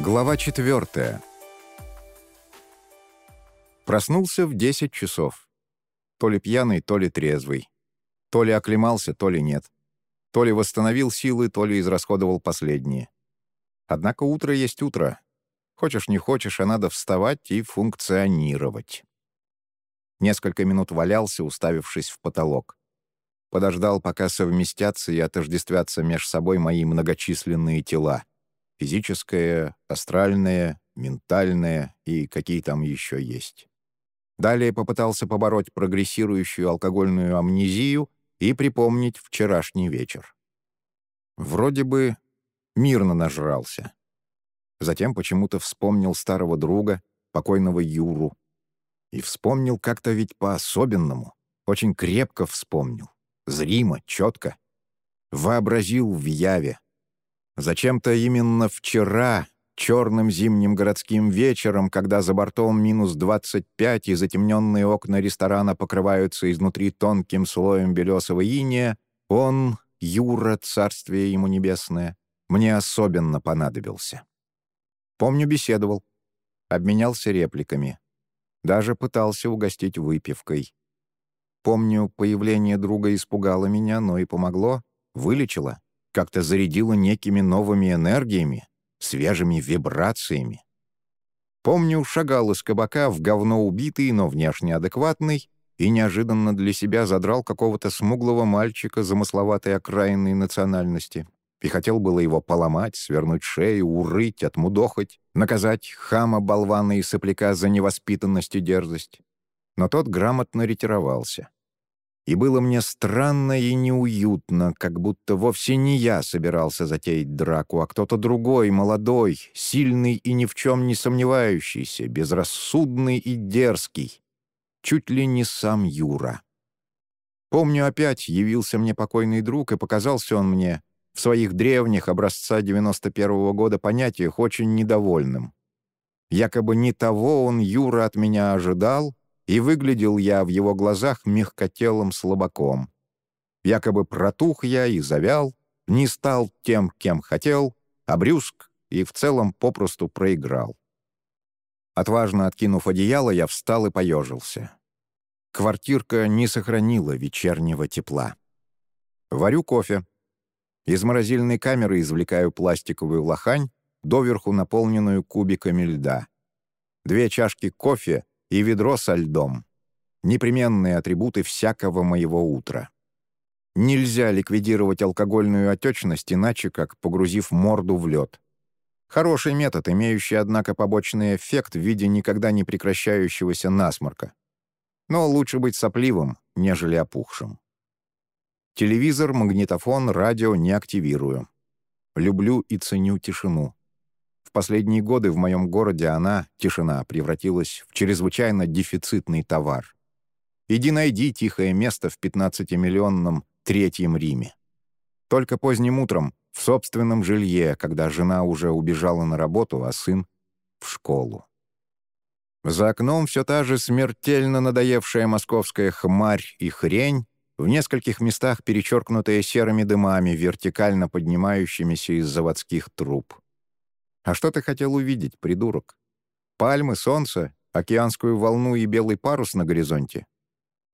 Глава 4. Проснулся в 10 часов. То ли пьяный, то ли трезвый. То ли оклемался, то ли нет. То ли восстановил силы, то ли израсходовал последние. Однако утро есть утро. Хочешь не хочешь, а надо вставать и функционировать. Несколько минут валялся, уставившись в потолок. Подождал, пока совместятся и отождествятся меж собой мои многочисленные тела — Физическое, астральное, ментальное и какие там еще есть. Далее попытался побороть прогрессирующую алкогольную амнезию и припомнить вчерашний вечер. Вроде бы мирно нажрался. Затем почему-то вспомнил старого друга, покойного Юру. И вспомнил как-то ведь по-особенному, очень крепко вспомнил, зримо, четко. Вообразил в яве, Зачем-то именно вчера, черным зимним городским вечером, когда за бортом минус 25 и затемненные окна ресторана покрываются изнутри тонким слоем белесого иния, он, Юра, царствие ему небесное, мне особенно понадобился. Помню, беседовал, обменялся репликами, даже пытался угостить выпивкой. Помню, появление друга испугало меня, но и помогло, вылечило как-то зарядило некими новыми энергиями, свежими вибрациями. Помню, шагал из кабака в говно убитый, но внешне адекватный, и неожиданно для себя задрал какого-то смуглого мальчика замысловатой окраинной национальности. И хотел было его поломать, свернуть шею, урыть, отмудохать, наказать хама, болвана и сопляка за невоспитанность и дерзость. Но тот грамотно ретировался и было мне странно и неуютно, как будто вовсе не я собирался затеять драку, а кто-то другой, молодой, сильный и ни в чем не сомневающийся, безрассудный и дерзкий. Чуть ли не сам Юра. Помню, опять явился мне покойный друг, и показался он мне в своих древних образца 91-го года понятиях очень недовольным. Якобы не того он, Юра, от меня ожидал, и выглядел я в его глазах мягкотелым слабаком. Якобы протух я и завял, не стал тем, кем хотел, обрюзг и в целом попросту проиграл. Отважно откинув одеяло, я встал и поежился. Квартирка не сохранила вечернего тепла. Варю кофе. Из морозильной камеры извлекаю пластиковую лохань, доверху наполненную кубиками льда. Две чашки кофе и ведро со льдом. Непременные атрибуты всякого моего утра. Нельзя ликвидировать алкогольную отечность иначе, как погрузив морду в лед. Хороший метод, имеющий, однако, побочный эффект в виде никогда не прекращающегося насморка. Но лучше быть сопливым, нежели опухшим. Телевизор, магнитофон, радио не активирую. Люблю и ценю тишину. В последние годы в моем городе она, тишина, превратилась в чрезвычайно дефицитный товар. Иди найди тихое место в 15-миллионном Третьем Риме. Только поздним утром, в собственном жилье, когда жена уже убежала на работу, а сын — в школу. За окном все та же смертельно надоевшая московская хмарь и хрень, в нескольких местах перечеркнутая серыми дымами, вертикально поднимающимися из заводских труб. А что ты хотел увидеть, придурок? Пальмы, солнце, океанскую волну и белый парус на горизонте?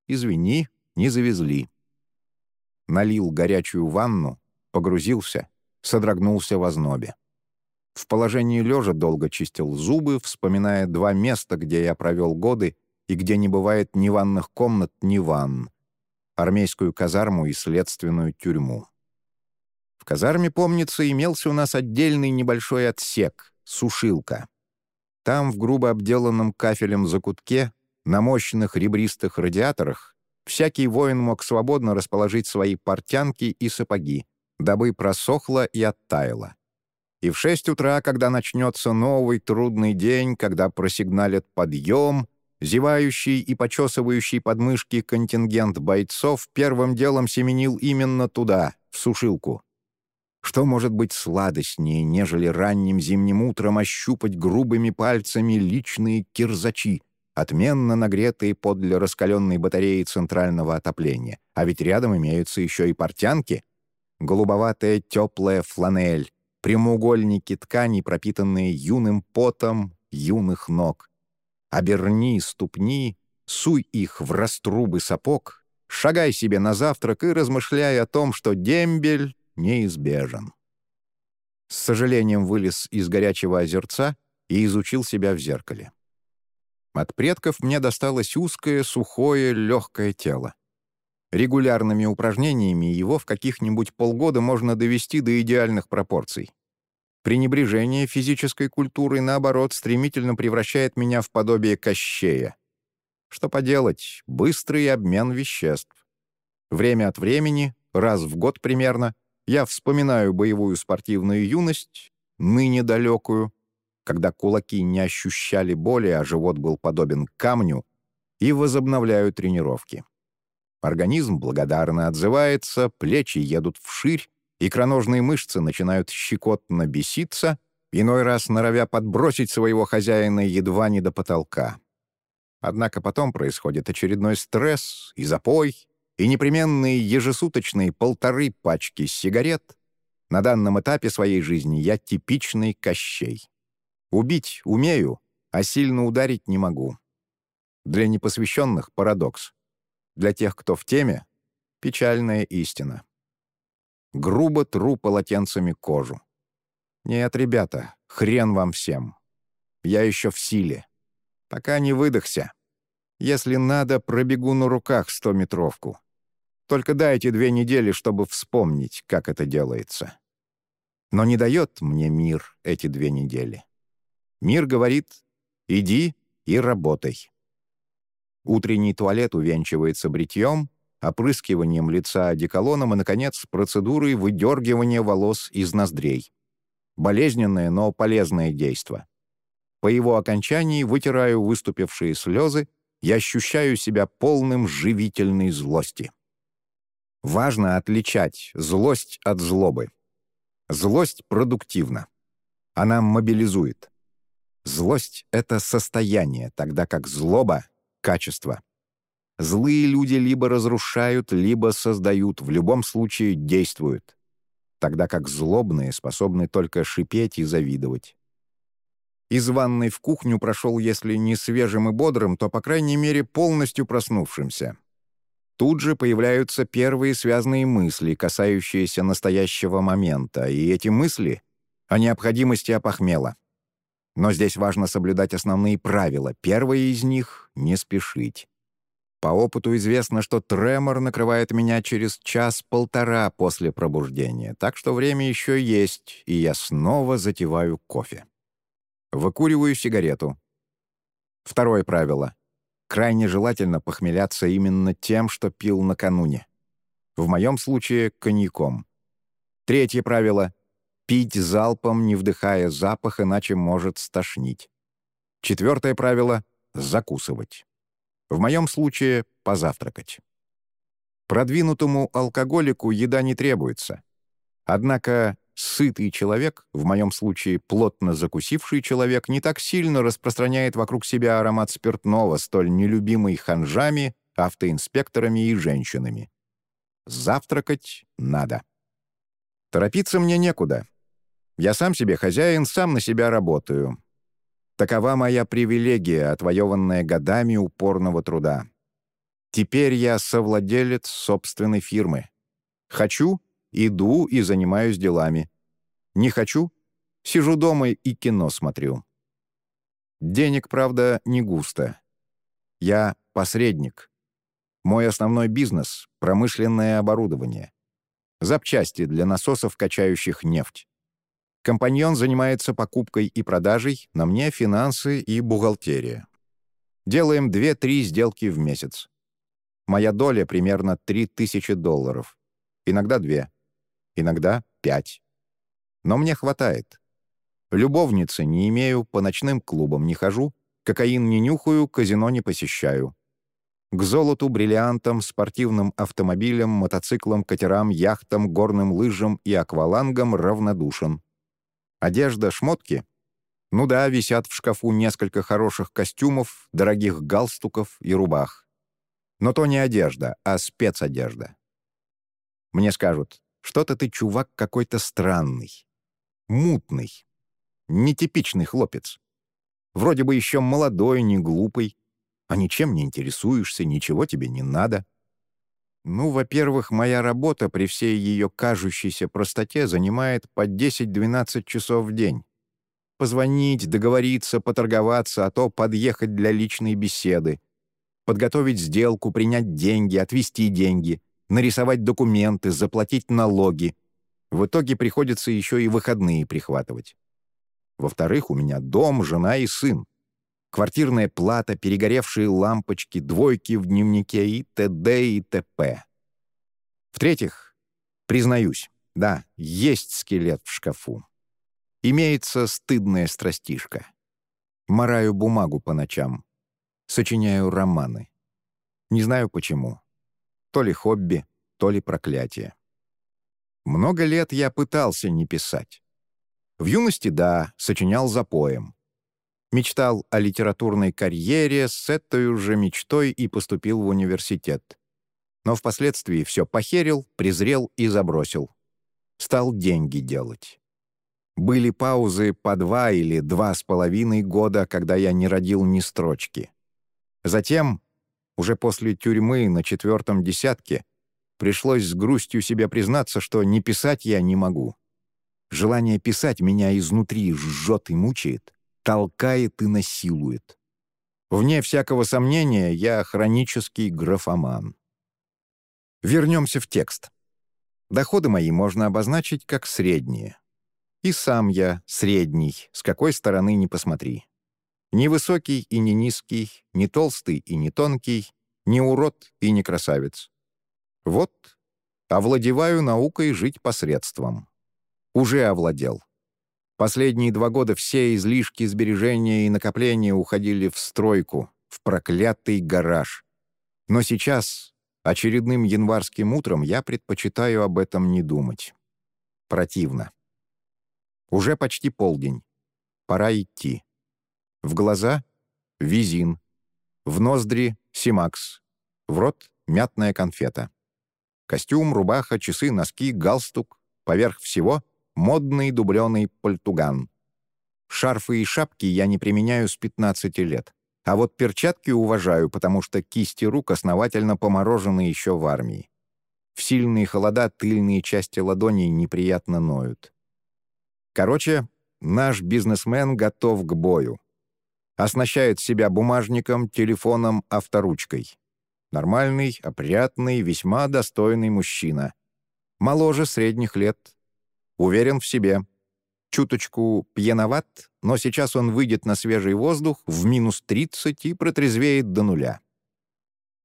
Извини, не завезли. Налил горячую ванну, погрузился, содрогнулся в ознобе. В положении лежа долго чистил зубы, вспоминая два места, где я провел годы и где не бывает ни ванных комнат, ни ванн. Армейскую казарму и следственную тюрьму. В казарме, помнится, имелся у нас отдельный небольшой отсек — сушилка. Там, в грубо обделанном кафелем закутке, на мощных ребристых радиаторах, всякий воин мог свободно расположить свои портянки и сапоги, дабы просохло и оттаяло. И в шесть утра, когда начнется новый трудный день, когда просигналят подъем, зевающий и почесывающий подмышки контингент бойцов первым делом семенил именно туда, в сушилку. Что может быть сладостнее, нежели ранним зимним утром ощупать грубыми пальцами личные кирзачи, отменно нагретые подле раскаленной батареи центрального отопления? А ведь рядом имеются еще и портянки. Голубоватая теплая фланель, прямоугольники тканей, пропитанные юным потом юных ног. Оберни ступни, суй их в раструбы сапог, шагай себе на завтрак и размышляй о том, что дембель неизбежен. С сожалением вылез из горячего озерца и изучил себя в зеркале. От предков мне досталось узкое, сухое, легкое тело. Регулярными упражнениями его в каких-нибудь полгода можно довести до идеальных пропорций. Пренебрежение физической культурой, наоборот, стремительно превращает меня в подобие кощея. Что поделать, быстрый обмен веществ. Время от времени, раз в год примерно, я вспоминаю боевую спортивную юность, ныне далекую, когда кулаки не ощущали боли, а живот был подобен камню, и возобновляю тренировки. Организм благодарно отзывается, плечи едут вширь, икроножные мышцы начинают щекотно беситься, иной раз норовя подбросить своего хозяина едва не до потолка. Однако потом происходит очередной стресс и запой, и непременные ежесуточные полторы пачки сигарет. На данном этапе своей жизни я типичный Кощей. Убить умею, а сильно ударить не могу. Для непосвященных — парадокс. Для тех, кто в теме — печальная истина. Грубо тру полотенцами кожу. Нет, ребята, хрен вам всем. Я еще в силе. Пока не выдохся. Если надо, пробегу на руках стометровку. Только дайте две недели, чтобы вспомнить, как это делается. Но не дает мне мир эти две недели. Мир говорит «иди и работай». Утренний туалет увенчивается бритьем, опрыскиванием лица одеколоном и, наконец, процедурой выдергивания волос из ноздрей. Болезненное, но полезное действо. По его окончании вытираю выступившие слезы и ощущаю себя полным живительной злости. Важно отличать злость от злобы. Злость продуктивна. Она мобилизует. Злость — это состояние, тогда как злоба — качество. Злые люди либо разрушают, либо создают, в любом случае действуют. Тогда как злобные способны только шипеть и завидовать. Из ванной в кухню прошел, если не свежим и бодрым, то, по крайней мере, полностью проснувшимся. Тут же появляются первые связанные мысли, касающиеся настоящего момента, и эти мысли — о необходимости опохмела. Но здесь важно соблюдать основные правила. Первое из них — не спешить. По опыту известно, что тремор накрывает меня через час-полтора после пробуждения, так что время еще есть, и я снова затеваю кофе. Выкуриваю сигарету. Второе правило. Крайне желательно похмеляться именно тем, что пил накануне. В моем случае — коньяком. Третье правило Пить залпом, не вдыхая запах, иначе может стошнить. Четвертое правило — закусывать. В моем случае — позавтракать. Продвинутому алкоголику еда не требуется. Однако сытый человек, в моем случае плотно закусивший человек, не так сильно распространяет вокруг себя аромат спиртного, столь нелюбимый ханжами, автоинспекторами и женщинами. Завтракать надо. Торопиться мне некуда. Я сам себе хозяин, сам на себя работаю. Такова моя привилегия, отвоеванная годами упорного труда. Теперь я совладелец собственной фирмы. Хочу — иду и занимаюсь делами. Не хочу — сижу дома и кино смотрю. Денег, правда, не густо. Я посредник. Мой основной бизнес — промышленное оборудование. Запчасти для насосов, качающих нефть. Компаньон занимается покупкой и продажей, на мне финансы и бухгалтерия. Делаем 2-3 сделки в месяц. Моя доля примерно 3000 долларов. Иногда 2. Иногда 5. Но мне хватает. Любовницы не имею, по ночным клубам не хожу, кокаин не нюхаю, казино не посещаю. К золоту, бриллиантам, спортивным автомобилям, мотоциклам, катерам, яхтам, горным лыжам и аквалангам равнодушен. Одежда, шмотки? Ну да, висят в шкафу несколько хороших костюмов, дорогих галстуков и рубах. Но то не одежда, а спецодежда. Мне скажут, что-то ты, чувак, какой-то странный. Мутный. Нетипичный хлопец. Вроде бы еще молодой, не глупый, а ничем не интересуешься, ничего тебе не надо. Ну, во-первых, моя работа при всей ее кажущейся простоте занимает по 10-12 часов в день. Позвонить, договориться, поторговаться, а то подъехать для личной беседы, подготовить сделку, принять деньги, отвести деньги, нарисовать документы, заплатить налоги. В итоге приходится еще и выходные прихватывать. Во-вторых, у меня дом, жена и сын квартирная плата, перегоревшие лампочки, двойки в дневнике и т.д. и т.п. В-третьих, признаюсь, да, есть скелет в шкафу. Имеется стыдная страстишка. Мораю бумагу по ночам. Сочиняю романы. Не знаю почему. То ли хобби, то ли проклятие. Много лет я пытался не писать. В юности, да, сочинял запоем. Мечтал о литературной карьере, с этой же мечтой и поступил в университет. Но впоследствии все похерил, презрел и забросил. Стал деньги делать. Были паузы по два или два с половиной года, когда я не родил ни строчки. Затем, уже после тюрьмы на четвертом десятке, пришлось с грустью себе признаться, что не писать я не могу. Желание писать меня изнутри жжет и мучает толкает и насилует. Вне всякого сомнения, я хронический графоман. Вернемся в текст. Доходы мои можно обозначить как средние. И сам я средний, с какой стороны ни посмотри. Не высокий и не низкий, не толстый и не тонкий, не урод и не красавец. Вот, овладеваю наукой жить посредством. Уже овладел. Последние два года все излишки сбережения и накопления уходили в стройку, в проклятый гараж. Но сейчас, очередным январским утром, я предпочитаю об этом не думать. Противно. Уже почти полдень. Пора идти. В глаза — визин. В ноздри — симакс. В рот — мятная конфета. Костюм, рубаха, часы, носки, галстук. Поверх всего — модный дубленый пальтуган. Шарфы и шапки я не применяю с 15 лет. А вот перчатки уважаю, потому что кисти рук основательно поморожены еще в армии. В сильные холода тыльные части ладоней неприятно ноют. Короче, наш бизнесмен готов к бою. Оснащает себя бумажником, телефоном, авторучкой. Нормальный, опрятный, весьма достойный мужчина. Моложе средних лет, Уверен в себе. Чуточку пьяноват, но сейчас он выйдет на свежий воздух в минус 30 и протрезвеет до нуля.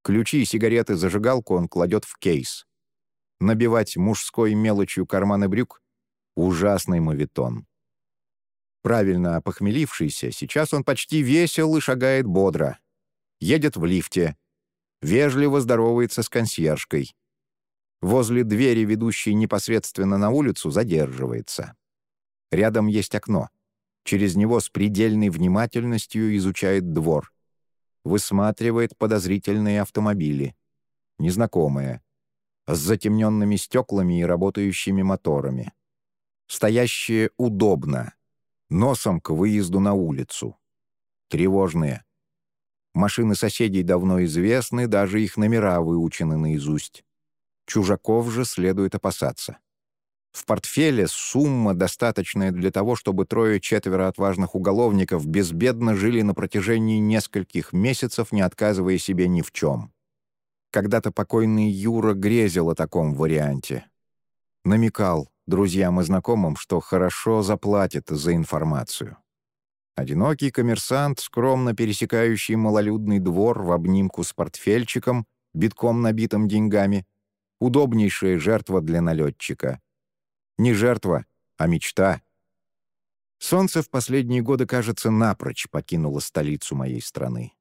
Ключи, сигареты, зажигалку он кладет в кейс. Набивать мужской мелочью карманы брюк — ужасный мавитон. Правильно опохмелившийся, сейчас он почти весел и шагает бодро. Едет в лифте. Вежливо здоровается с консьержкой возле двери, ведущей непосредственно на улицу, задерживается. Рядом есть окно. Через него с предельной внимательностью изучает двор. Высматривает подозрительные автомобили. Незнакомые. С затемненными стеклами и работающими моторами. Стоящие удобно. Носом к выезду на улицу. Тревожные. Машины соседей давно известны, даже их номера выучены наизусть. Чужаков же следует опасаться. В портфеле сумма, достаточная для того, чтобы трое-четверо отважных уголовников безбедно жили на протяжении нескольких месяцев, не отказывая себе ни в чем. Когда-то покойный Юра грезил о таком варианте. Намекал друзьям и знакомым, что хорошо заплатит за информацию. Одинокий коммерсант, скромно пересекающий малолюдный двор в обнимку с портфельчиком, битком набитым деньгами — Удобнейшая жертва для налетчика. Не жертва, а мечта. Солнце в последние годы, кажется, напрочь покинуло столицу моей страны.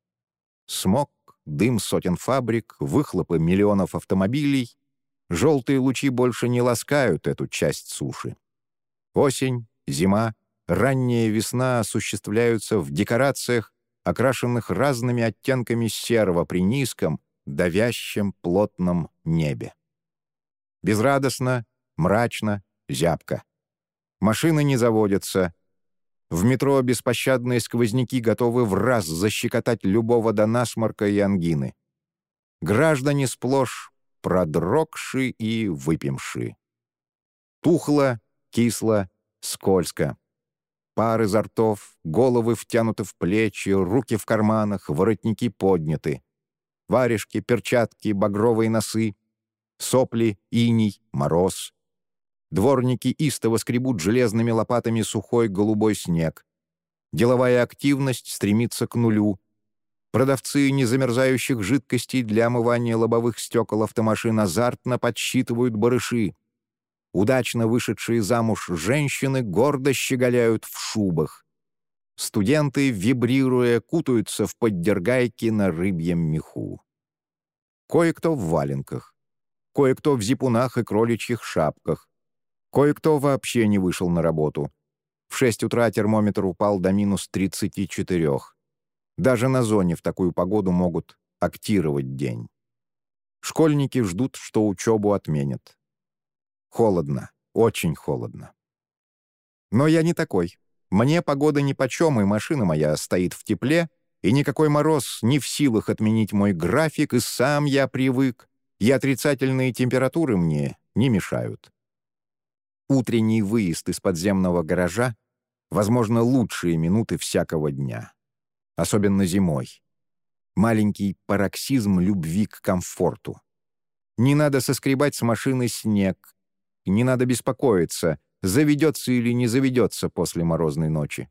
Смог, дым сотен фабрик, выхлопы миллионов автомобилей. Желтые лучи больше не ласкают эту часть суши. Осень, зима, ранняя весна осуществляются в декорациях, окрашенных разными оттенками серого при низком, давящем плотном небе. Безрадостно, мрачно, зябко. Машины не заводятся. В метро беспощадные сквозняки готовы в раз защекотать любого до насморка и ангины. Граждане сплошь продрогши и выпимши. Тухло, кисло, скользко. Пар изо ртов, головы втянуты в плечи, руки в карманах, воротники подняты. Варежки, перчатки, багровые носы, сопли, иней, мороз. Дворники истово скребут железными лопатами сухой голубой снег. Деловая активность стремится к нулю. Продавцы незамерзающих жидкостей для омывания лобовых стекол автомашин азартно подсчитывают барыши. Удачно вышедшие замуж женщины гордо щеголяют в шубах. Студенты, вибрируя, кутаются в поддергайки на рыбьем меху. Кое-кто в валенках, кое-кто в зипунах и кроличьих шапках, кое-кто вообще не вышел на работу. В 6 утра термометр упал до минус 34. Даже на зоне в такую погоду могут актировать день. Школьники ждут, что учебу отменят. Холодно, очень холодно. Но я не такой. Мне погода нипочем, и машина моя стоит в тепле, и никакой мороз не в силах отменить мой график, и сам я привык, и отрицательные температуры мне не мешают. Утренний выезд из подземного гаража — возможно, лучшие минуты всякого дня. Особенно зимой. Маленький пароксизм любви к комфорту. Не надо соскребать с машины снег, не надо беспокоиться, заведется или не заведется после морозной ночи.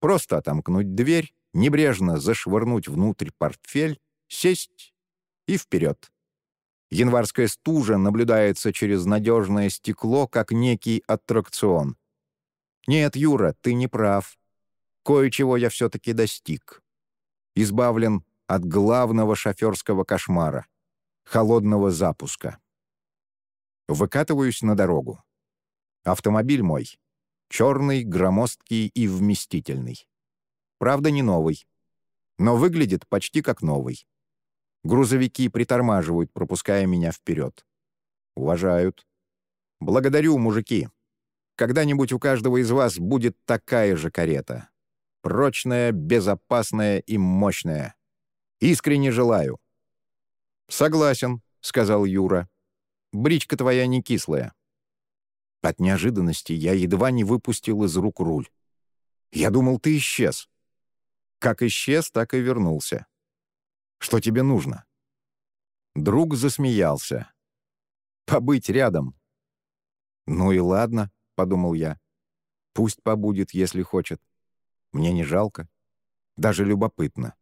Просто отомкнуть дверь, небрежно зашвырнуть внутрь портфель, сесть и вперед. Январская стужа наблюдается через надежное стекло, как некий аттракцион. Нет, Юра, ты не прав. Кое-чего я все-таки достиг. Избавлен от главного шоферского кошмара — холодного запуска. Выкатываюсь на дорогу. Автомобиль мой. Черный, громоздкий и вместительный. Правда, не новый. Но выглядит почти как новый. Грузовики притормаживают, пропуская меня вперед. Уважают. Благодарю, мужики. Когда-нибудь у каждого из вас будет такая же карета. Прочная, безопасная и мощная. Искренне желаю. «Согласен», — сказал Юра. Бричка твоя не кислая». От неожиданности я едва не выпустил из рук руль. «Я думал, ты исчез». Как исчез, так и вернулся. «Что тебе нужно?» Друг засмеялся. «Побыть рядом». «Ну и ладно», — подумал я. «Пусть побудет, если хочет. Мне не жалко. Даже любопытно.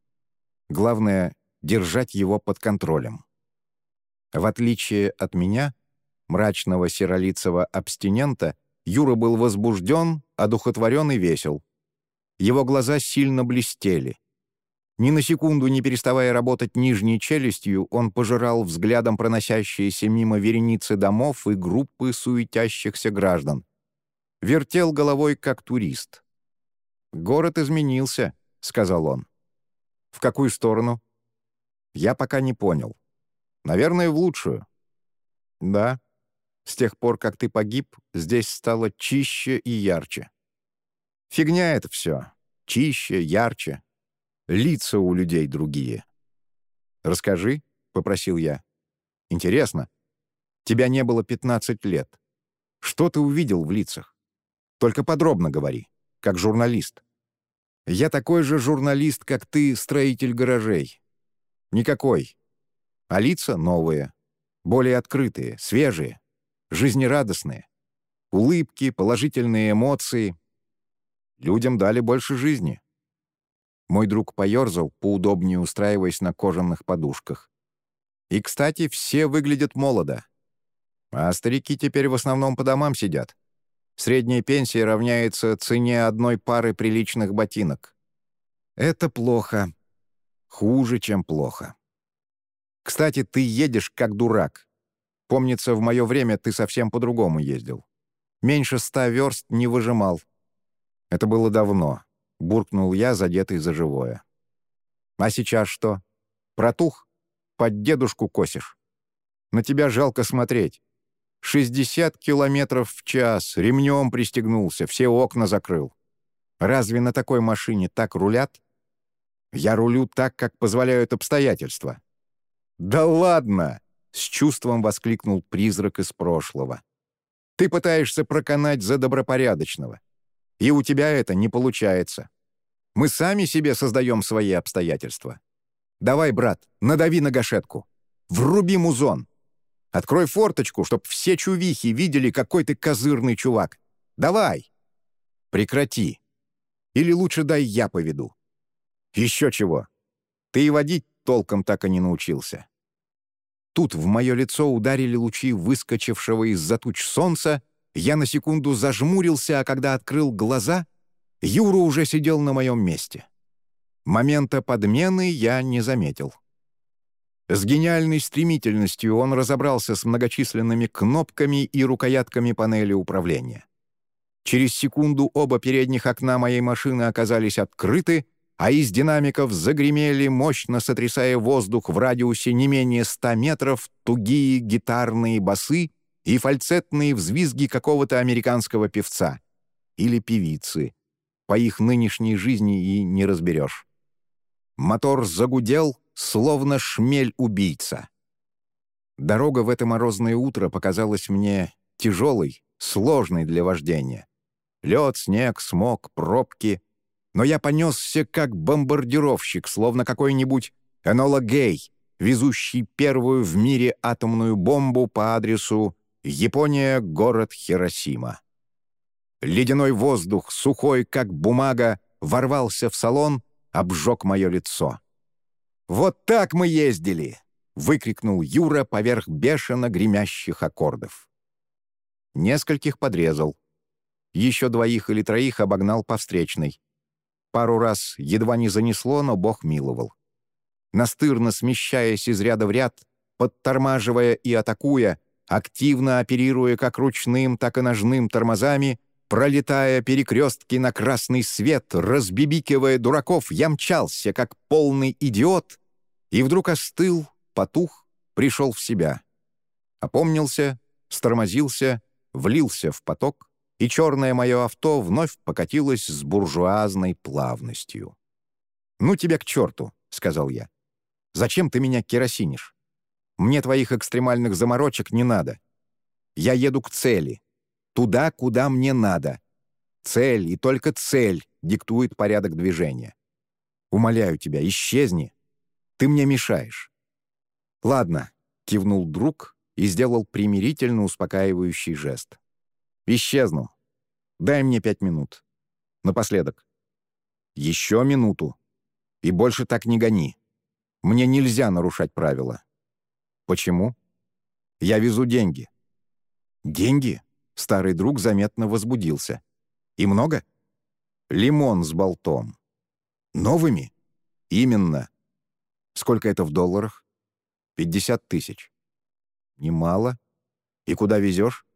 Главное — держать его под контролем». В отличие от меня, мрачного серолицего абстинента, Юра был возбужден, одухотворен и весел. Его глаза сильно блестели. Ни на секунду не переставая работать нижней челюстью, он пожирал взглядом проносящиеся мимо вереницы домов и группы суетящихся граждан. Вертел головой, как турист. «Город изменился», — сказал он. «В какую сторону?» Я пока не понял. Наверное, в лучшую. Да. С тех пор, как ты погиб, здесь стало чище и ярче. Фигня это все. Чище, ярче. Лица у людей другие. «Расскажи», — попросил я. «Интересно. Тебя не было 15 лет. Что ты увидел в лицах? Только подробно говори, как журналист. Я такой же журналист, как ты, строитель гаражей. Никакой, а лица новые, более открытые, свежие, жизнерадостные. Улыбки, положительные эмоции. Людям дали больше жизни. Мой друг поерзал, поудобнее устраиваясь на кожаных подушках. И, кстати, все выглядят молодо. А старики теперь в основном по домам сидят. Средняя пенсия равняется цене одной пары приличных ботинок. Это плохо. Хуже, чем плохо. Кстати, ты едешь как дурак. Помнится, в мое время ты совсем по-другому ездил. Меньше ста верст не выжимал. Это было давно. Буркнул я, задетый за живое. А сейчас что? Протух? Под дедушку косишь? На тебя жалко смотреть. 60 километров в час, ремнем пристегнулся, все окна закрыл. Разве на такой машине так рулят? Я рулю так, как позволяют обстоятельства». «Да ладно!» — с чувством воскликнул призрак из прошлого. «Ты пытаешься проканать за добропорядочного. И у тебя это не получается. Мы сами себе создаем свои обстоятельства. Давай, брат, надави на гашетку. Вруби музон. Открой форточку, чтоб все чувихи видели, какой ты козырный чувак. Давай!» «Прекрати. Или лучше дай я поведу. Еще чего. Ты и водить толком так и не научился. Тут в мое лицо ударили лучи выскочившего из-за туч солнца, я на секунду зажмурился, а когда открыл глаза, Юра уже сидел на моем месте. Момента подмены я не заметил. С гениальной стремительностью он разобрался с многочисленными кнопками и рукоятками панели управления. Через секунду оба передних окна моей машины оказались открыты, а из динамиков загремели, мощно сотрясая воздух в радиусе не менее ста метров, тугие гитарные басы и фальцетные взвизги какого-то американского певца или певицы. По их нынешней жизни и не разберешь. Мотор загудел, словно шмель-убийца. Дорога в это морозное утро показалась мне тяжелой, сложной для вождения. Лед, снег, смог, пробки — но я понесся как бомбардировщик, словно какой-нибудь Энола Гей, везущий первую в мире атомную бомбу по адресу Япония, город Хиросима. Ледяной воздух, сухой как бумага, ворвался в салон, обжег мое лицо. «Вот так мы ездили!» — выкрикнул Юра поверх бешено гремящих аккордов. Нескольких подрезал. Еще двоих или троих обогнал по встречной. Пару раз едва не занесло, но Бог миловал. Настырно смещаясь из ряда в ряд, подтормаживая и атакуя, активно оперируя как ручным, так и ножным тормозами, пролетая перекрестки на красный свет, разбибикивая дураков, я мчался, как полный идиот, и вдруг остыл, потух, пришел в себя. Опомнился, стормозился, влился в поток, и черное мое авто вновь покатилось с буржуазной плавностью. «Ну тебя к черту», — сказал я. «Зачем ты меня керосинишь? Мне твоих экстремальных заморочек не надо. Я еду к цели. Туда, куда мне надо. Цель и только цель диктует порядок движения. Умоляю тебя, исчезни. Ты мне мешаешь». «Ладно», — кивнул друг и сделал примирительно успокаивающий жест. «Исчезну. Дай мне пять минут. Напоследок. Еще минуту. И больше так не гони. Мне нельзя нарушать правила. Почему? Я везу деньги. Деньги? Старый друг заметно возбудился. И много? Лимон с болтом. Новыми? Именно. Сколько это в долларах? Пятьдесят тысяч. Немало. И куда везешь?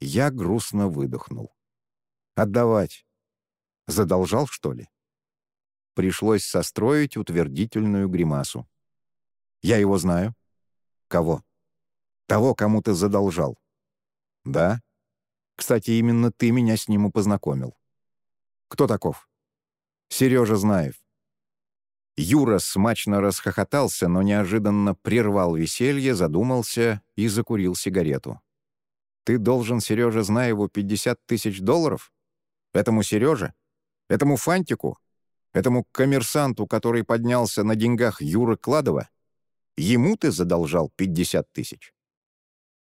Я грустно выдохнул. Отдавать. Задолжал, что ли? Пришлось состроить утвердительную гримасу. Я его знаю. Кого? Того, кому ты задолжал. Да? Кстати, именно ты меня с ним познакомил. Кто таков? Сережа Знаев. Юра смачно расхохотался, но неожиданно прервал веселье, задумался и закурил сигарету. «Ты должен Сереже Знаеву 50 тысяч долларов?» Этому Сереже? Этому Фантику? Этому коммерсанту, который поднялся на деньгах Юры Кладова? Ему ты задолжал 50 тысяч?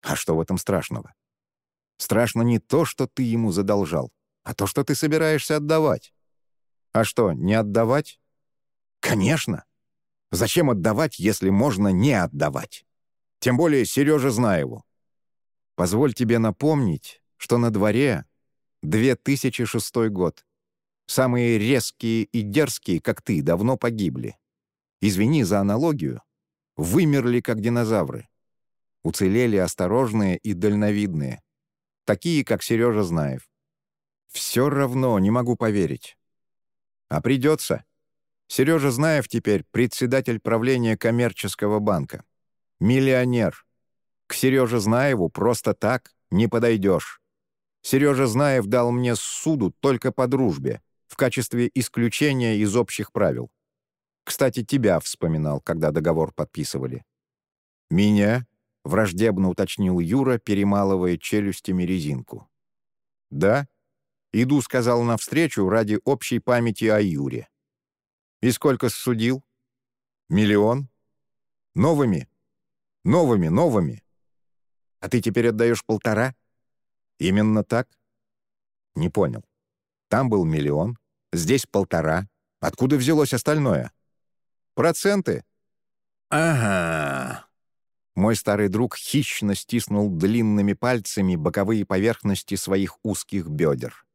А что в этом страшного? Страшно не то, что ты ему задолжал, а то, что ты собираешься отдавать. А что, не отдавать? Конечно. Зачем отдавать, если можно не отдавать? Тем более Сереже Знаеву. Позволь тебе напомнить, что на дворе 2006 год. Самые резкие и дерзкие, как ты, давно погибли. Извини за аналогию. Вымерли, как динозавры. Уцелели осторожные и дальновидные. Такие, как Сережа Знаев. Все равно не могу поверить. А придется. Сережа Знаев теперь председатель правления коммерческого банка. Миллионер. К Сереже Знаеву просто так не подойдешь. Сережа Знаев дал мне суду только по дружбе, в качестве исключения из общих правил. Кстати, тебя вспоминал, когда договор подписывали. «Меня?» — враждебно уточнил Юра, перемалывая челюстями резинку. «Да?» — иду, сказал навстречу ради общей памяти о Юре. «И сколько судил?» «Миллион?» «Новыми?» «Новыми, новыми!» «А ты теперь отдаешь полтора?» «Именно так?» «Не понял. Там был миллион, здесь полтора. Откуда взялось остальное?» «Проценты?» «Ага». Мой старый друг хищно стиснул длинными пальцами боковые поверхности своих узких бедер.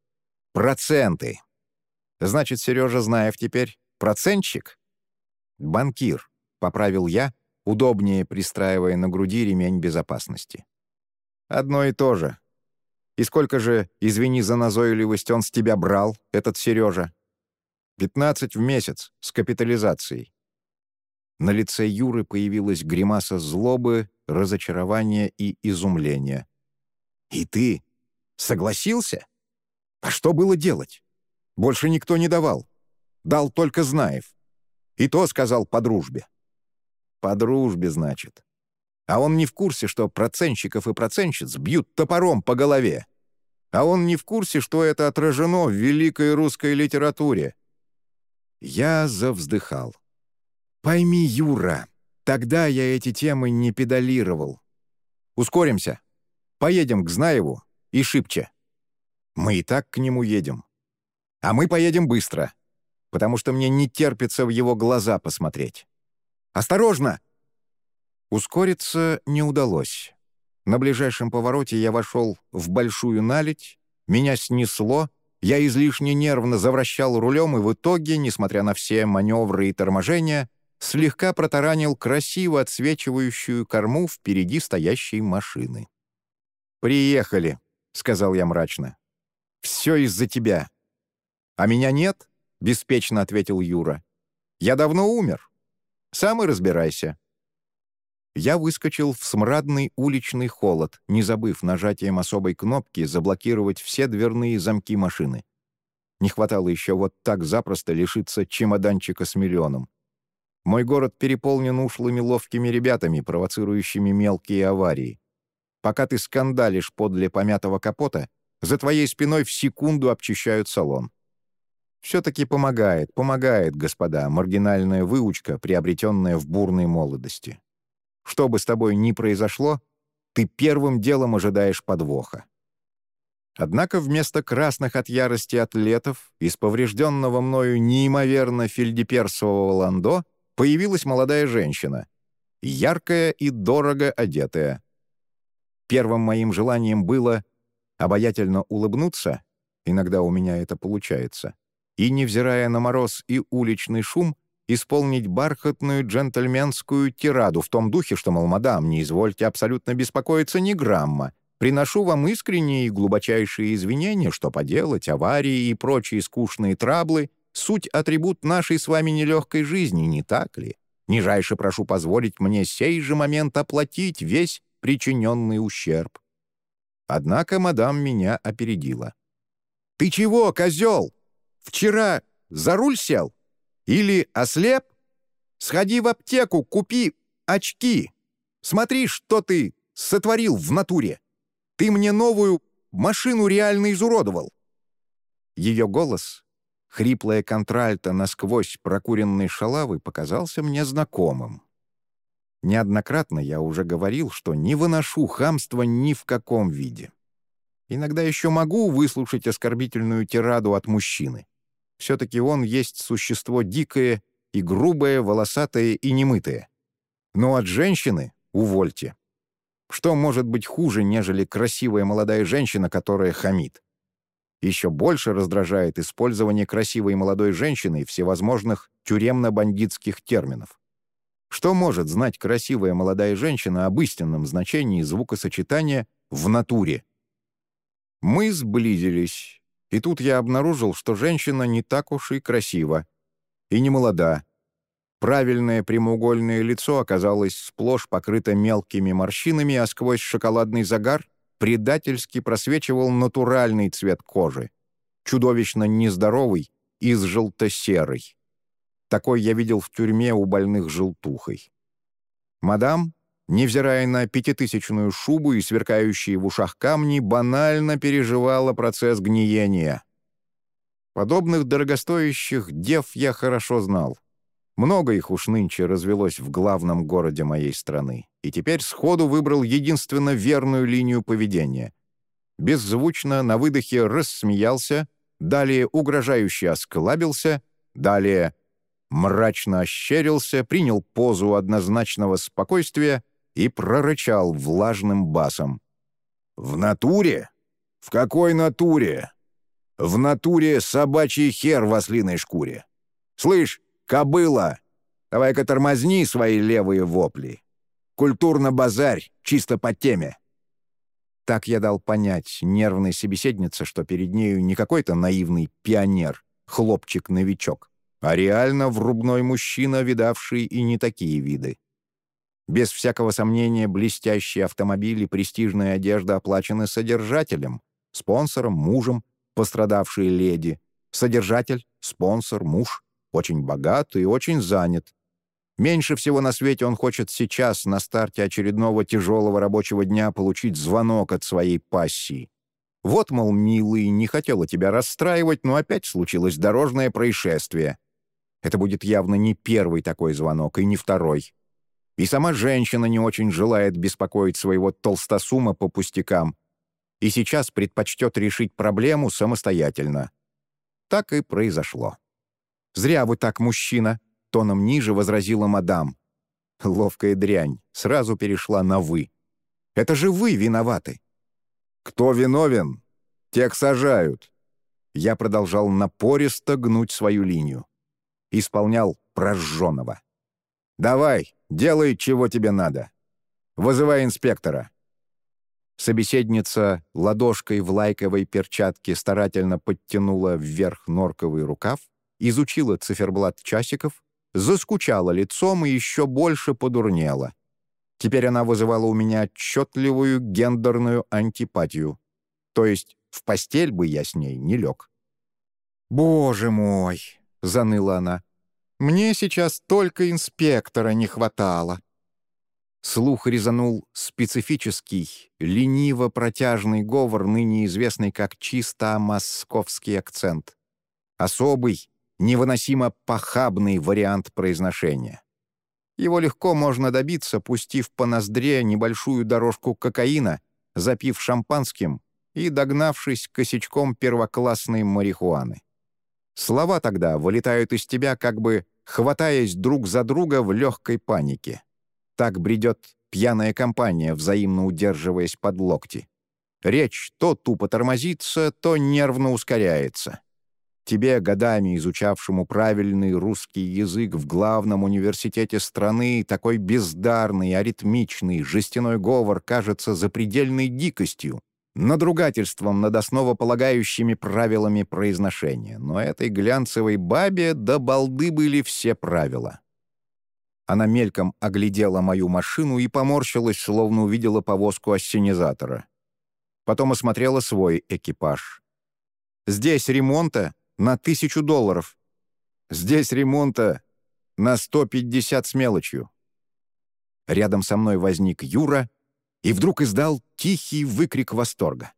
«Проценты!» «Значит, Сережа Знаев теперь процентщик?» «Банкир», — поправил я, удобнее пристраивая на груди ремень безопасности. «Одно и то же. И сколько же, извини за назойливость, он с тебя брал, этот Сережа? Пятнадцать в месяц, с капитализацией. На лице Юры появилась гримаса злобы, разочарования и изумления. «И ты? Согласился? А что было делать? Больше никто не давал. Дал только Знаев. И то сказал по дружбе». «По дружбе, значит. А он не в курсе, что процентщиков и процентщиц бьют топором по голове. А он не в курсе, что это отражено в великой русской литературе. Я завздыхал. «Пойми, Юра, тогда я эти темы не педалировал. Ускоримся. Поедем к Знаеву и Шипче. Мы и так к нему едем. А мы поедем быстро, потому что мне не терпится в его глаза посмотреть. Осторожно!» Ускориться не удалось. На ближайшем повороте я вошел в большую наледь, меня снесло, я излишне нервно завращал рулем и в итоге, несмотря на все маневры и торможения, слегка протаранил красиво отсвечивающую корму впереди стоящей машины. «Приехали», — сказал я мрачно. «Все из-за тебя». «А меня нет?» — беспечно ответил Юра. «Я давно умер. Сам и разбирайся» я выскочил в смрадный уличный холод, не забыв нажатием особой кнопки заблокировать все дверные замки машины. Не хватало еще вот так запросто лишиться чемоданчика с миллионом. Мой город переполнен ушлыми ловкими ребятами, провоцирующими мелкие аварии. Пока ты скандалишь подле помятого капота, за твоей спиной в секунду обчищают салон. Все-таки помогает, помогает, господа, маргинальная выучка, приобретенная в бурной молодости. Что бы с тобой ни произошло, ты первым делом ожидаешь подвоха. Однако вместо красных от ярости атлетов из поврежденного мною неимоверно фельдеперсового ландо появилась молодая женщина, яркая и дорого одетая. Первым моим желанием было обаятельно улыбнуться, иногда у меня это получается, и, невзирая на мороз и уличный шум, исполнить бархатную джентльменскую тираду в том духе, что, мол, мадам, не извольте абсолютно беспокоиться ни грамма. Приношу вам искренние и глубочайшие извинения, что поделать, аварии и прочие скучные траблы — суть атрибут нашей с вами нелегкой жизни, не так ли? Нижайше прошу позволить мне сей же момент оплатить весь причиненный ущерб. Однако мадам меня опередила. «Ты чего, козел? Вчера за руль сел?» Или ослеп? Сходи в аптеку, купи очки. Смотри, что ты сотворил в натуре. Ты мне новую машину реально изуродовал». Ее голос, хриплая контральта насквозь прокуренной шалавы, показался мне знакомым. Неоднократно я уже говорил, что не выношу хамства ни в каком виде. Иногда еще могу выслушать оскорбительную тираду от мужчины. Все-таки он есть существо дикое и грубое, волосатое и немытое. Но от женщины — увольте. Что может быть хуже, нежели красивая молодая женщина, которая хамит? Еще больше раздражает использование красивой молодой женщины всевозможных тюремно-бандитских терминов. Что может знать красивая молодая женщина об истинном значении звукосочетания в натуре? Мы сблизились, и тут я обнаружил, что женщина не так уж и красива, и не молода, Правильное прямоугольное лицо оказалось сплошь покрыто мелкими морщинами, а сквозь шоколадный загар предательски просвечивал натуральный цвет кожи, чудовищно нездоровый и с желто-серой. Такой я видел в тюрьме у больных желтухой. Мадам, невзирая на пятитысячную шубу и сверкающие в ушах камни, банально переживала процесс гниения. Подобных дорогостоящих дев я хорошо знал. Много их уж нынче развелось в главном городе моей страны, и теперь сходу выбрал единственно верную линию поведения. Беззвучно на выдохе рассмеялся, далее угрожающе осклабился, далее мрачно ощерился, принял позу однозначного спокойствия и прорычал влажным басом. «В натуре? В какой натуре? В натуре собачий хер в ослиной шкуре. Слышь, кобыла, давай-ка тормозни свои левые вопли. Культурно-базарь, чисто по теме». Так я дал понять нервной собеседнице, что перед нею не какой-то наивный пионер, хлопчик-новичок, а реально врубной мужчина, видавший и не такие виды. Без всякого сомнения, блестящие автомобили престижная одежда оплачены содержателем, спонсором, мужем, пострадавшие леди. Содержатель, спонсор, муж, очень богат и очень занят. Меньше всего на свете он хочет сейчас, на старте очередного тяжелого рабочего дня, получить звонок от своей пассии. Вот, мол, милый, не хотела тебя расстраивать, но опять случилось дорожное происшествие. Это будет явно не первый такой звонок и не второй. И сама женщина не очень желает беспокоить своего толстосума по пустякам. И сейчас предпочтет решить проблему самостоятельно. Так и произошло. «Зря вы так, мужчина», — тоном ниже возразила мадам. Ловкая дрянь, сразу перешла на «вы». «Это же вы виноваты». «Кто виновен? Тех сажают». Я продолжал напористо гнуть свою линию. Исполнял прожженного. «Давай, делай, чего тебе надо. Вызывай инспектора». Собеседница ладошкой в лайковой перчатке старательно подтянула вверх норковый рукав, изучила циферблат часиков, заскучала лицом и еще больше подурнела. Теперь она вызывала у меня отчетливую гендерную антипатию. То есть в постель бы я с ней не лег. «Боже мой!» — заныла она. Мне сейчас только инспектора не хватало». Слух резанул специфический, лениво-протяжный говор, ныне известный как чисто московский акцент. Особый, невыносимо похабный вариант произношения. Его легко можно добиться, пустив по ноздре небольшую дорожку кокаина, запив шампанским и догнавшись косячком первоклассной марихуаны. Слова тогда вылетают из тебя, как бы хватаясь друг за друга в легкой панике. Так бредет пьяная компания, взаимно удерживаясь под локти. Речь то тупо тормозится, то нервно ускоряется. Тебе, годами изучавшему правильный русский язык в главном университете страны, такой бездарный, аритмичный, жестяной говор кажется запредельной дикостью, надругательством над основополагающими правилами произношения, но этой глянцевой бабе до балды были все правила. Она мельком оглядела мою машину и поморщилась, словно увидела повозку ассенизатора. Потом осмотрела свой экипаж. «Здесь ремонта на тысячу долларов. Здесь ремонта на 150 с мелочью». Рядом со мной возник Юра и вдруг издал тихий выкрик восторга.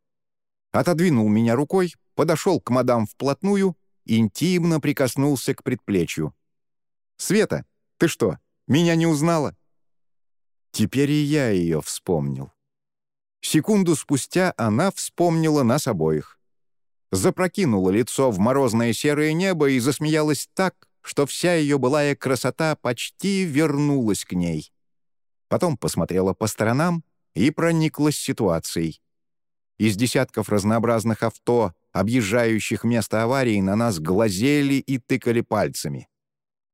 Отодвинул меня рукой, подошел к мадам вплотную, интимно прикоснулся к предплечью. «Света, ты что, меня не узнала?» Теперь и я ее вспомнил. Секунду спустя она вспомнила нас обоих. Запрокинула лицо в морозное серое небо и засмеялась так, что вся ее былая красота почти вернулась к ней. Потом посмотрела по сторонам и прониклась ситуацией. Из десятков разнообразных авто, объезжающих место аварии, на нас глазели и тыкали пальцами.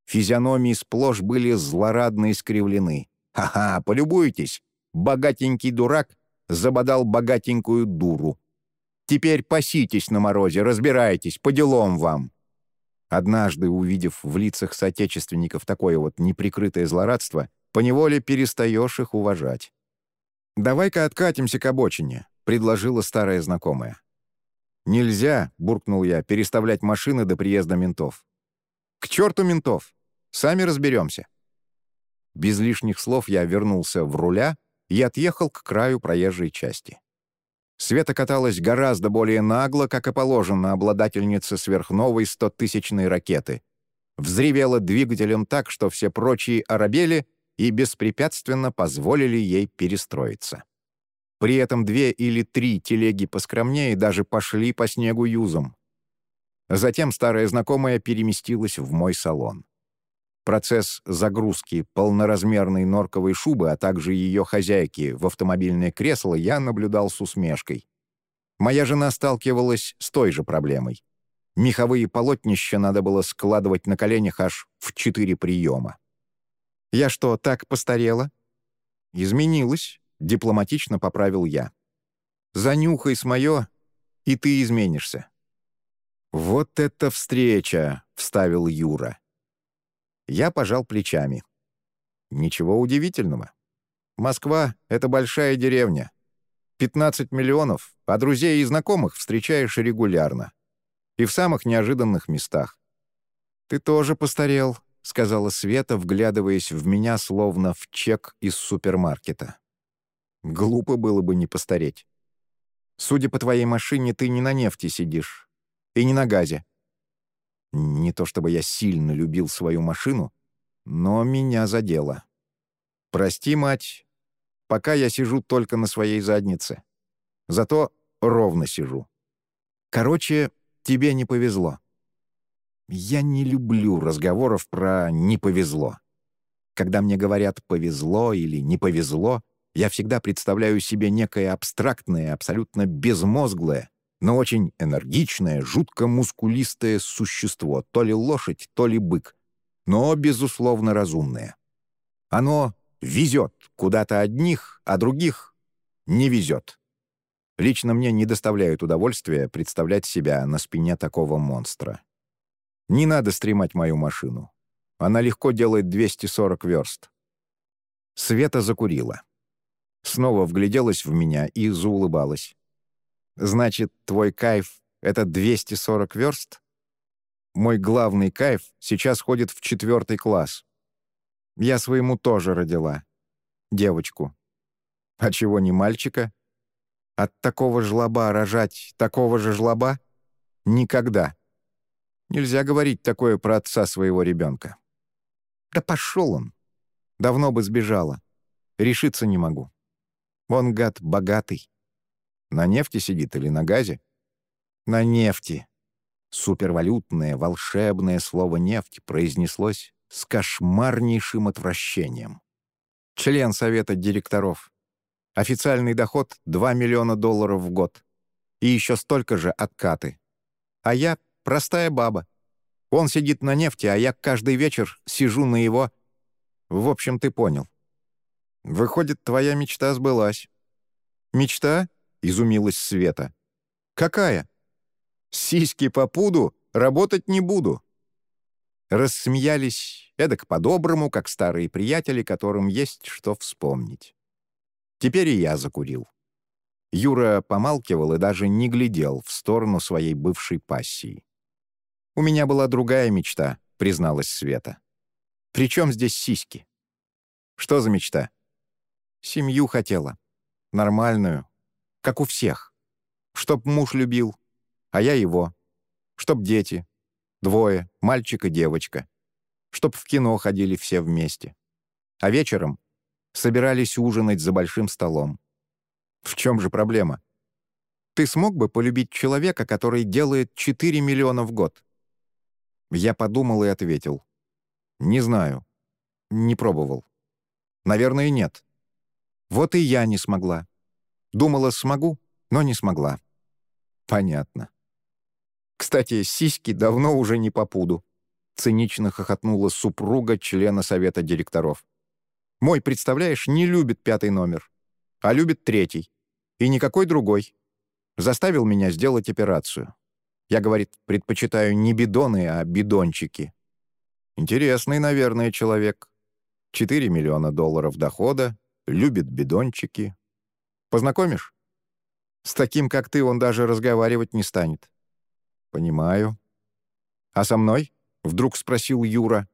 Физиономии сплошь были злорадно искривлены. «Ха-ха, полюбуйтесь! Богатенький дурак забодал богатенькую дуру. Теперь паситесь на морозе, разбирайтесь, по делам вам!» Однажды, увидев в лицах соотечественников такое вот неприкрытое злорадство, поневоле перестаешь их уважать. «Давай-ка откатимся к обочине», — предложила старая знакомая. «Нельзя», — буркнул я, — «переставлять машины до приезда ментов». «К черту ментов! Сами разберемся». Без лишних слов я вернулся в руля и отъехал к краю проезжей части. Света каталась гораздо более нагло, как и положено обладательнице сверхновой стотысячной ракеты. Взревела двигателем так, что все прочие оробели и беспрепятственно позволили ей перестроиться. При этом две или три телеги поскромнее даже пошли по снегу юзом. Затем старая знакомая переместилась в мой салон. Процесс загрузки полноразмерной норковой шубы, а также ее хозяйки в автомобильное кресло я наблюдал с усмешкой. Моя жена сталкивалась с той же проблемой. Меховые полотнища надо было складывать на коленях аж в четыре приема. «Я что, так постарела?» «Изменилась», — дипломатично поправил я. «Занюхай с мое, и ты изменишься». «Вот это встреча!» — вставил Юра. Я пожал плечами. Ничего удивительного. Москва — это большая деревня. 15 миллионов, а друзей и знакомых встречаешь регулярно. И в самых неожиданных местах. «Ты тоже постарел», — сказала Света, вглядываясь в меня, словно в чек из супермаркета. «Глупо было бы не постареть. Судя по твоей машине, ты не на нефти сидишь. И не на газе. Не то чтобы я сильно любил свою машину, но меня задело. Прости, мать, пока я сижу только на своей заднице. Зато ровно сижу. Короче, тебе не повезло. Я не люблю разговоров про «не повезло». Когда мне говорят «повезло» или «не повезло», я всегда представляю себе некое абстрактное, абсолютно безмозглое, но очень энергичное, жутко мускулистое существо, то ли лошадь, то ли бык, но, безусловно, разумное. Оно везет куда-то одних, а других не везет. Лично мне не доставляет удовольствия представлять себя на спине такого монстра. Не надо стремать мою машину. Она легко делает 240 верст. Света закурила. Снова вгляделась в меня и заулыбалась. Значит, твой кайф — это 240 верст? Мой главный кайф сейчас ходит в четвертый класс. Я своему тоже родила. Девочку. А чего не мальчика? От такого жлоба рожать такого же жлоба? Никогда. Нельзя говорить такое про отца своего ребенка. Да пошел он. Давно бы сбежала. Решиться не могу. Он, гад, богатый. На нефти сидит или на газе? На нефти. Супервалютное, волшебное слово «нефть» произнеслось с кошмарнейшим отвращением. Член совета директоров. Официальный доход — 2 миллиона долларов в год. И еще столько же откаты. А я — простая баба. Он сидит на нефти, а я каждый вечер сижу на его... В общем, ты понял. Выходит, твоя мечта сбылась. Мечта? — изумилась Света. «Какая?» «Сиськи по пуду, работать не буду». Рассмеялись эдак по-доброму, как старые приятели, которым есть что вспомнить. Теперь и я закурил. Юра помалкивал и даже не глядел в сторону своей бывшей пассии. «У меня была другая мечта», — призналась Света. «При чем здесь сиськи?» «Что за мечта?» «Семью хотела. Нормальную, как у всех. Чтоб муж любил, а я его. Чтоб дети. Двое, мальчик и девочка. Чтоб в кино ходили все вместе. А вечером собирались ужинать за большим столом. В чем же проблема? Ты смог бы полюбить человека, который делает 4 миллиона в год? Я подумал и ответил. Не знаю. Не пробовал. Наверное, нет. Вот и я не смогла. Думала, смогу, но не смогла. Понятно. Кстати, сиськи давно уже не по пуду. Цинично хохотнула супруга члена совета директоров. Мой, представляешь, не любит пятый номер, а любит третий. И никакой другой. Заставил меня сделать операцию. Я, говорит, предпочитаю не бидоны, а бидончики. Интересный, наверное, человек. 4 миллиона долларов дохода, любит бидончики. Познакомишь? С таким, как ты, он даже разговаривать не станет. Понимаю. А со мной? Вдруг спросил Юра.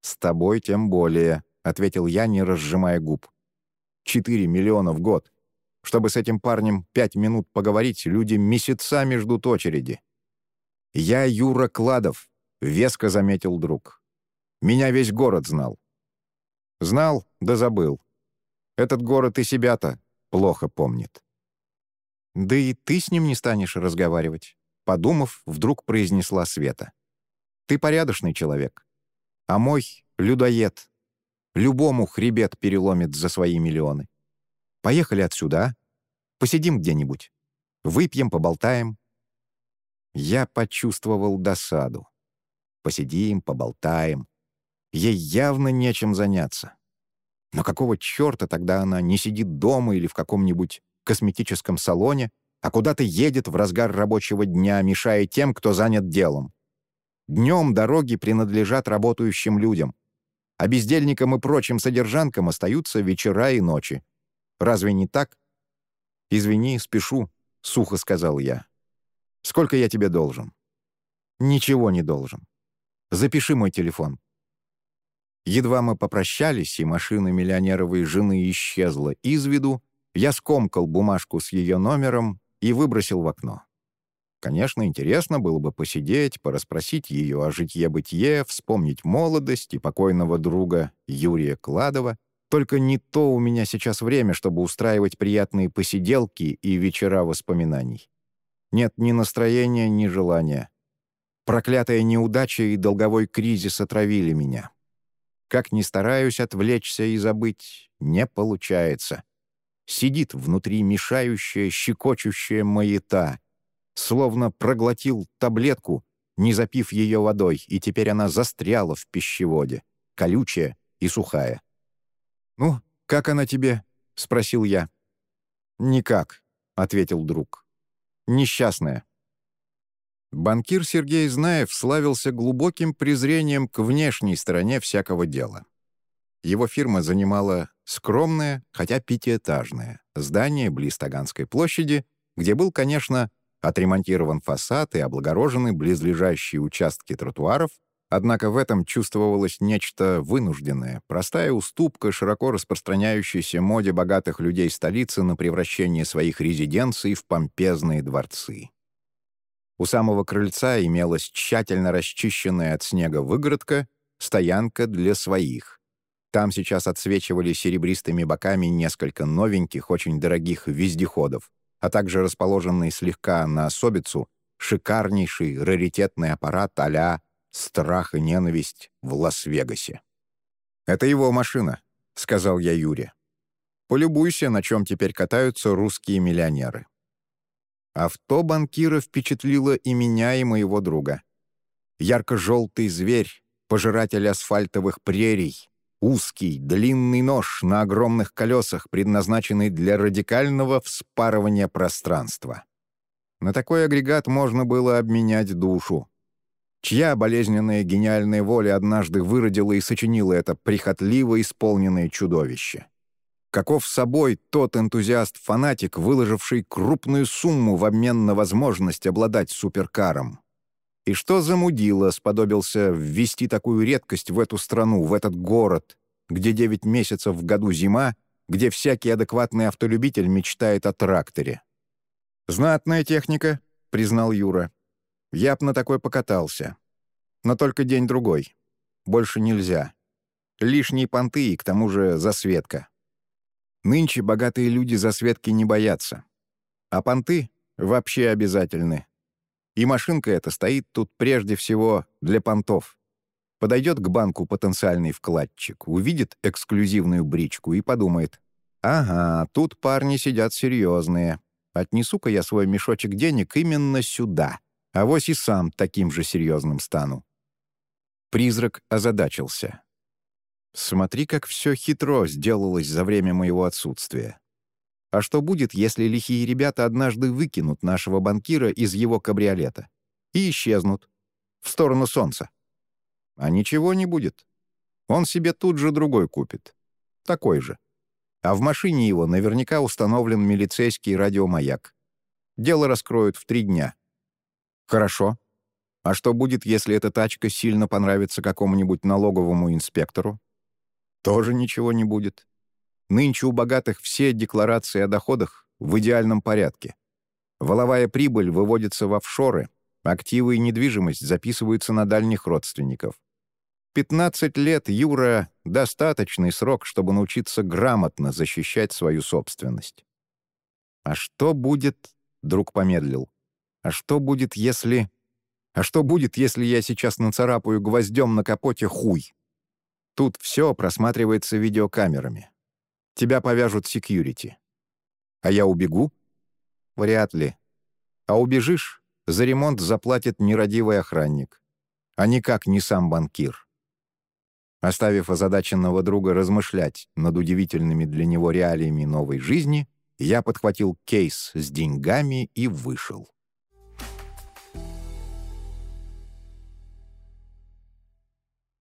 С тобой тем более, ответил я, не разжимая губ. Четыре миллиона в год. Чтобы с этим парнем пять минут поговорить, люди месяцами ждут очереди. Я Юра Кладов, веско заметил друг. Меня весь город знал. Знал, да забыл. Этот город и себя-то плохо помнит. «Да и ты с ним не станешь разговаривать», — подумав, вдруг произнесла Света. «Ты порядочный человек. А мой — людоед. Любому хребет переломит за свои миллионы. Поехали отсюда, а? Посидим где-нибудь. Выпьем, поболтаем». Я почувствовал досаду. Посидим, поболтаем. Ей явно нечем заняться. Но какого черта тогда она не сидит дома или в каком-нибудь косметическом салоне, а куда-то едет в разгар рабочего дня, мешая тем, кто занят делом? Днем дороги принадлежат работающим людям, а бездельникам и прочим содержанкам остаются вечера и ночи. Разве не так? «Извини, спешу», — сухо сказал я. «Сколько я тебе должен?» «Ничего не должен. Запиши мой телефон». Едва мы попрощались, и машина миллионеровой жены исчезла из виду, я скомкал бумажку с ее номером и выбросил в окно. Конечно, интересно было бы посидеть, порасспросить ее о житье-бытие, вспомнить молодость и покойного друга Юрия Кладова. Только не то у меня сейчас время, чтобы устраивать приятные посиделки и вечера воспоминаний. Нет ни настроения, ни желания. Проклятая неудача и долговой кризис отравили меня. Как ни стараюсь отвлечься и забыть, не получается. Сидит внутри мешающая, щекочущая маята, словно проглотил таблетку, не запив ее водой, и теперь она застряла в пищеводе, колючая и сухая. «Ну, как она тебе?» — спросил я. «Никак», — ответил друг. «Несчастная». Банкир Сергей Знаев славился глубоким презрением к внешней стороне всякого дела. Его фирма занимала скромное, хотя пятиэтажное, здание близ Таганской площади, где был, конечно, отремонтирован фасад и облагорожены близлежащие участки тротуаров, однако в этом чувствовалось нечто вынужденное, простая уступка широко распространяющейся моде богатых людей столицы на превращение своих резиденций в помпезные дворцы. У самого крыльца имелась тщательно расчищенная от снега выгородка, стоянка для своих. Там сейчас отсвечивали серебристыми боками несколько новеньких, очень дорогих вездеходов, а также расположенный слегка на особицу шикарнейший раритетный аппарат а «Страх и ненависть» в Лас-Вегасе. «Это его машина», — сказал я Юре. «Полюбуйся, на чем теперь катаются русские миллионеры». Авто банкира впечатлило и меня, и моего друга. Ярко-желтый зверь, пожиратель асфальтовых прерий, узкий, длинный нож на огромных колесах, предназначенный для радикального вспарывания пространства. На такой агрегат можно было обменять душу. Чья болезненная гениальная воля однажды выродила и сочинила это прихотливо исполненное чудовище? Каков собой тот энтузиаст-фанатик, выложивший крупную сумму в обмен на возможность обладать суперкаром? И что за мудила сподобился ввести такую редкость в эту страну, в этот город, где 9 месяцев в году зима, где всякий адекватный автолюбитель мечтает о тракторе? «Знатная техника», — признал Юра. «Я б на такой покатался. Но только день-другой. Больше нельзя. Лишние понты и к тому же засветка». Нынче богатые люди засветки не боятся. А понты вообще обязательны. И машинка эта стоит тут прежде всего для понтов. Подойдет к банку потенциальный вкладчик, увидит эксклюзивную бричку и подумает, «Ага, тут парни сидят серьезные. Отнесу-ка я свой мешочек денег именно сюда, а вось и сам таким же серьезным стану». Призрак озадачился. Смотри, как все хитро сделалось за время моего отсутствия. А что будет, если лихие ребята однажды выкинут нашего банкира из его кабриолета? и исчезнут. В сторону солнца. А ничего не будет. Он себе тут же другой купит. Такой же. А в машине его наверняка установлен милицейский радиомаяк. Дело раскроют в три дня. Хорошо. А что будет, если эта тачка сильно понравится какому-нибудь налоговому инспектору? Тоже ничего не будет. Нынче у богатых все декларации о доходах в идеальном порядке. Воловая прибыль выводится в офшоры, активы и недвижимость записываются на дальних родственников. 15 лет, Юра, — достаточный срок, чтобы научиться грамотно защищать свою собственность. А что будет, — друг помедлил, — а что будет, если... А что будет, если я сейчас нацарапаю гвоздем на капоте хуй? Тут все просматривается видеокамерами. Тебя повяжут секьюрити. А я убегу? Вряд ли. А убежишь, за ремонт заплатит нерадивый охранник, а никак не сам банкир. Оставив озадаченного друга размышлять над удивительными для него реалиями новой жизни, я подхватил кейс с деньгами и вышел.